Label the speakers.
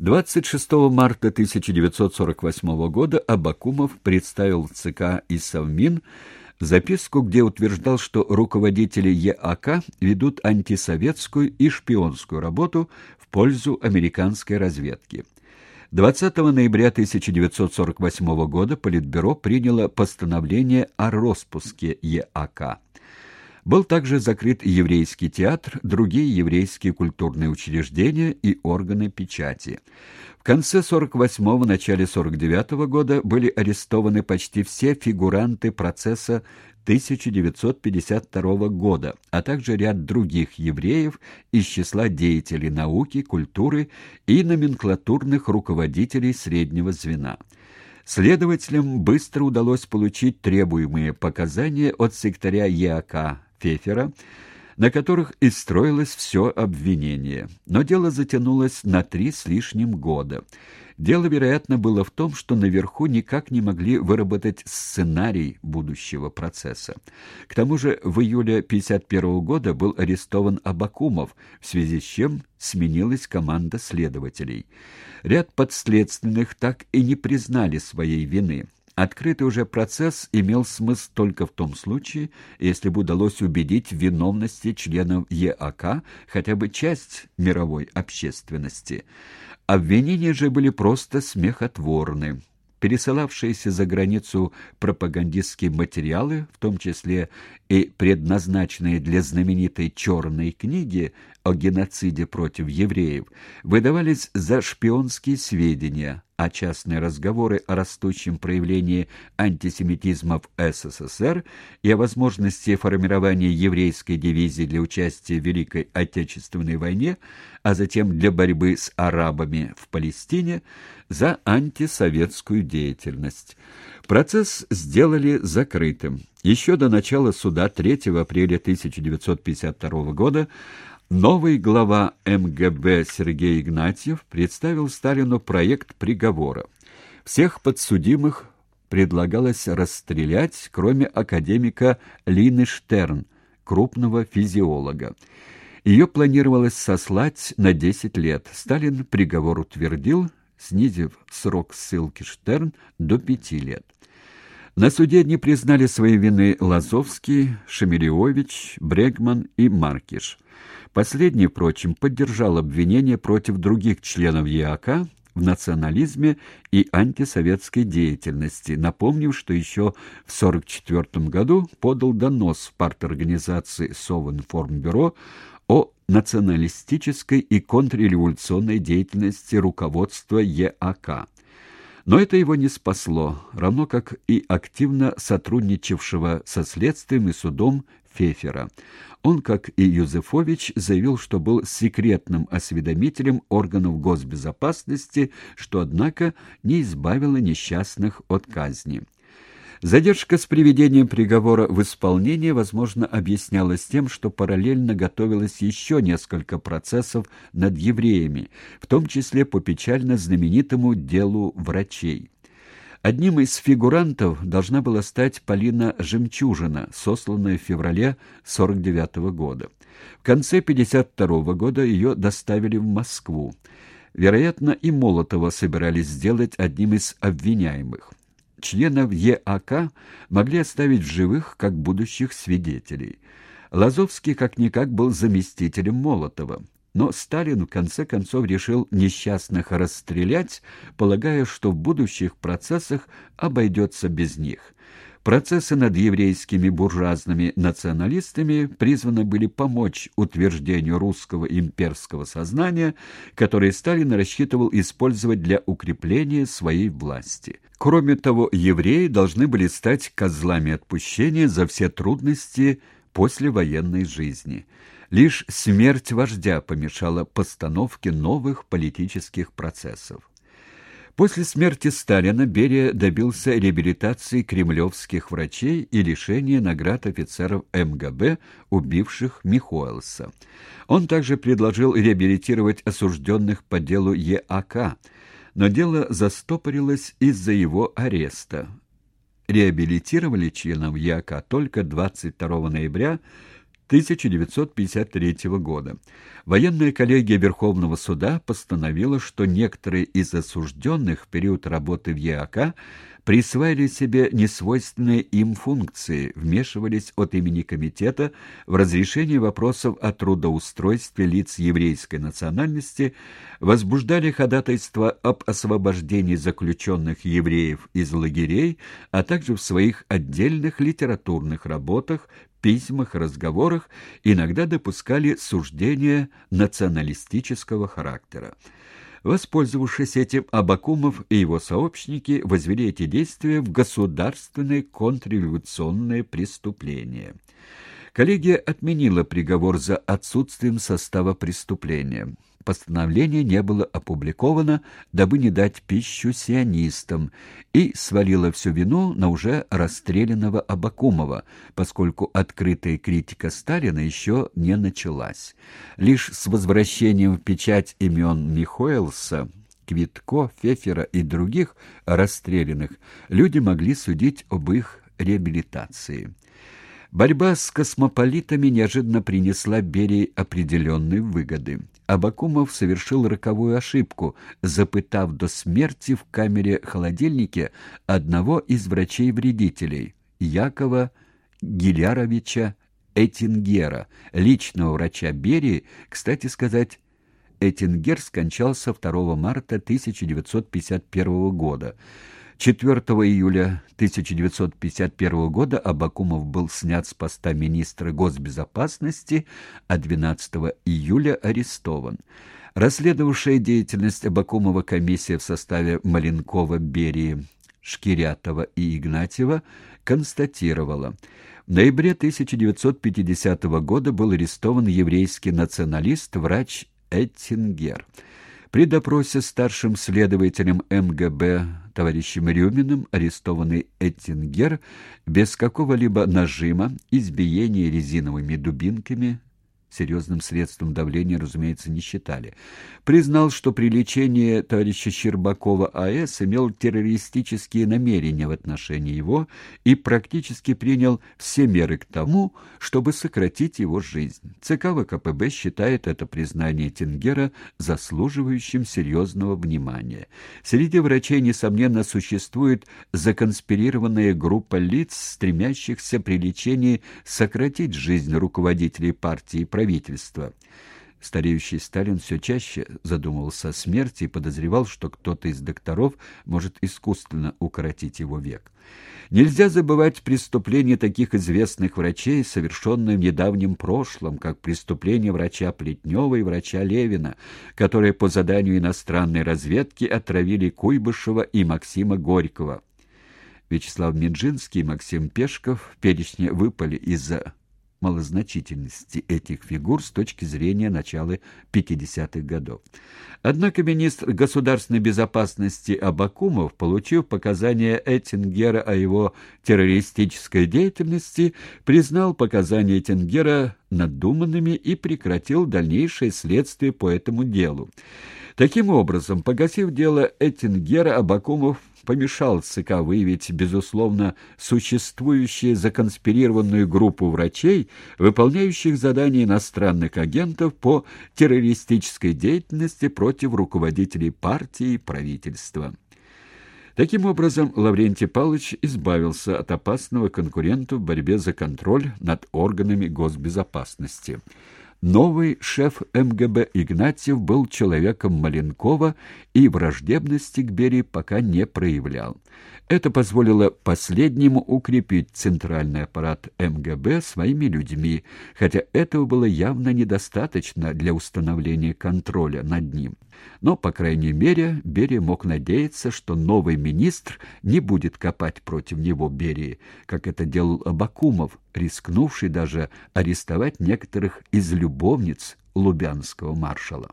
Speaker 1: 26 марта 1948 года Абакумов представил ЦК и Совмин записку, где утверждал, что руководители ЕАК ведут антисоветскую и шпионскую работу в пользу американской разведки. 20 ноября 1948 года Политбюро приняло постановление о распуске ЕАК. Был также закрыт еврейский театр, другие еврейские культурные учреждения и органы печати. В конце 48-го, начале 49-го года были арестованы почти все фигуранты процесса 1952 года, а также ряд других евреев из числа деятелей науки, культуры и номенклатурных руководителей среднего звена. Следователям быстро удалось получить требуемые показания от секретаря ЕАК Фефера, на которых и строилось все обвинение. Но дело затянулось на три с лишним года. Дело, вероятно, было в том, что наверху никак не могли выработать сценарий будущего процесса. К тому же в июле 1951 года был арестован Абакумов, в связи с чем сменилась команда следователей. Ряд подследственных так и не признали своей вины. Открытый уже процесс имел смысл только в том случае, если бы удалось убедить в виновности членов ЕАК хотя бы часть мировой общественности. Обвинения же были просто смехотворны пересылавшиеся за границу пропагандистские материалы, в том числе и предназначенные для знаменитой «черной книги» о геноциде против евреев, выдавались за шпионские сведения, а частные разговоры о растущем проявлении антисемитизма в СССР и о возможности формирования еврейской дивизии для участия в Великой Отечественной войне, а затем для борьбы с арабами в Палестине, за антисоветскую деятельность. Процесс сделали закрытым. Еще до начала суда 3 апреля 1952 года Новый глава МГБ Сергей Игнатьев представил Сталину проект приговора. Всех подсудимых предлагалось расстрелять, кроме академика Лины Штерн, крупного физиолога. Ее планировалось сослать на 10 лет. Сталин приговор утвердил, снизив срок ссылки Штерн до 5 лет. На суде не признали своей вины Лазовский, Шемелевич, Брегман и Маркиш. Последний, впрочем, поддержал обвинение против других членов ЕАК в национализме и антисоветской деятельности, напомнив, что еще в 1944 году подал донос в парторганизации Совинформбюро о националистической и контрреволюционной деятельности руководства ЕАК. Но это его не спасло, равно как и активно сотрудничавшего со следствием и судом Фефера. Он, как и Юзефович, заявил, что был секретным осведомителем органов госбезопасности, что, однако, не избавило несчастных от казни. Задержка с приведением приговора в исполнение, возможно, объяснялась тем, что параллельно готовилось еще несколько процессов над евреями, в том числе по печально знаменитому делу врачей. Одним из фигурантов должна была стать Полина Жемчужина, сосланная в феврале 49 -го года. В конце 52 -го года ее доставили в Москву. Вероятно, и Молотова собирались сделать одним из обвиняемых. Членов ЕАК могли оставить в живых как будущих свидетелей. Лазовский как-никак был заместителем Молотова. Но Сталин в конце концов решил несчастных расстрелять, полагая, что в будущих процессах обойдется без них. Процессы над еврейскими буржуазными националистами призваны были помочь утверждению русского имперского сознания, которое Сталин рассчитывал использовать для укрепления своей власти. Кроме того, евреи должны были стать козлами отпущения за все трудности послевоенной жизни. Лишь смерть вождя помешала постановке новых политических процессов. После смерти Сталина Берия добился реабилитации кремлевских врачей и лишения наград офицеров МГБ, убивших Михоэлса. Он также предложил реабилитировать осужденных по делу ЕАК, но дело застопорилось из-за его ареста. Реабилитировали членов ЕАК только 22 ноября 1953 года. Военная коллегия Верховного суда постановила, что некоторые из осужденных в период работы в ЕАК присваивали себе несвойственные им функции, вмешивались от имени комитета в разрешение вопросов о трудоустройстве лиц еврейской национальности, возбуждали ходатайство об освобождении заключенных евреев из лагерей, а также в своих отдельных литературных работах, письмах, разговорах иногда допускали суждения националистического характера. Воспользовавшись этим, Абакумов и его сообщники возвели эти действия в государственные контрреволюционные преступления. Коллегия отменила приговор за отсутствием состава преступления. Постановление не было опубликовано, дабы не дать пищу сионистам, и свалила всю вину на уже расстрелянного Абакумова, поскольку открытая критика Сталина еще не началась. Лишь с возвращением в печать имен Михоэлса Квитко, Фефера и других расстрелянных люди могли судить об их реабилитации. Борьба с космополитами неожиданно принесла Берии определенные выгоды. Абакумов совершил роковую ошибку, запытав до смерти в камере-холодильнике одного из врачей-вредителей, Якова Гиляровича Этингера, личного врача Берии, кстати сказать, Этингер скончался 2 марта 1951 года. 4 июля 1951 года Абакумов был снят с поста министра госбезопасности, а 12 июля арестован. Расследовавшая деятельность Абакумова комиссия в составе Маленкова, Берии, Шкирятова и Игнатьева констатировала, в ноябре 1950 года был арестован еврейский националист, врач Эттингер. При допросе старшим следователем МГБ товарищем Рюминым арестованный Эттингер без какого-либо нажима, избиения резиновыми дубинками, серьезным средством давления, разумеется, не считали. Признал, что при лечении товарища Щербакова А.С. имел террористические намерения в отношении его и практически принял все меры к тому, чтобы сократить его жизнь. ЦК ВКПБ считает это признание Тенгера заслуживающим серьезного внимания. Среди врачей, несомненно, существует законспирированная группа лиц, стремящихся при лечении сократить жизнь руководителей партии и правительства. Стареющий Сталин все чаще задумывался о смерти и подозревал, что кто-то из докторов может искусственно укоротить его век. Нельзя забывать преступления таких известных врачей, совершенные в недавнем прошлом, как преступление врача Плетнева и врача Левина, которые по заданию иностранной разведки отравили Куйбышева и Максима Горького. Вячеслав Минжинский и Максим Пешков перечне выпали из-за малозначительности этих фигур с точки зрения начала 50-х годов. Однако министр государственной безопасности Абакумов, получив показания Эттингера о его террористической деятельности, признал показания Эттингера надуманными и прекратил дальнейшее следствие по этому делу. Таким образом, погасив дело Эттингера, Абакумов помешал ЦК выявить, безусловно, существующую законспирированную группу врачей, выполняющих задания иностранных агентов по террористической деятельности против руководителей партии и правительства. Таким образом, Лаврентий Павлович избавился от опасного конкурента в борьбе за контроль над органами госбезопасности. Новый шеф МГБ Игнатьев был человеком Маленкова и враждебности к Берии пока не проявлял. Это позволило последнему укрепить центральный аппарат МГБ своими людьми, хотя этого было явно недостаточно для установления контроля над ним. Но, по крайней мере, Берия мог надеяться, что новый министр не будет копать против него Берии, как это делал Абакумов, рискнувший даже арестовать некоторых из любовниц лубянского маршала.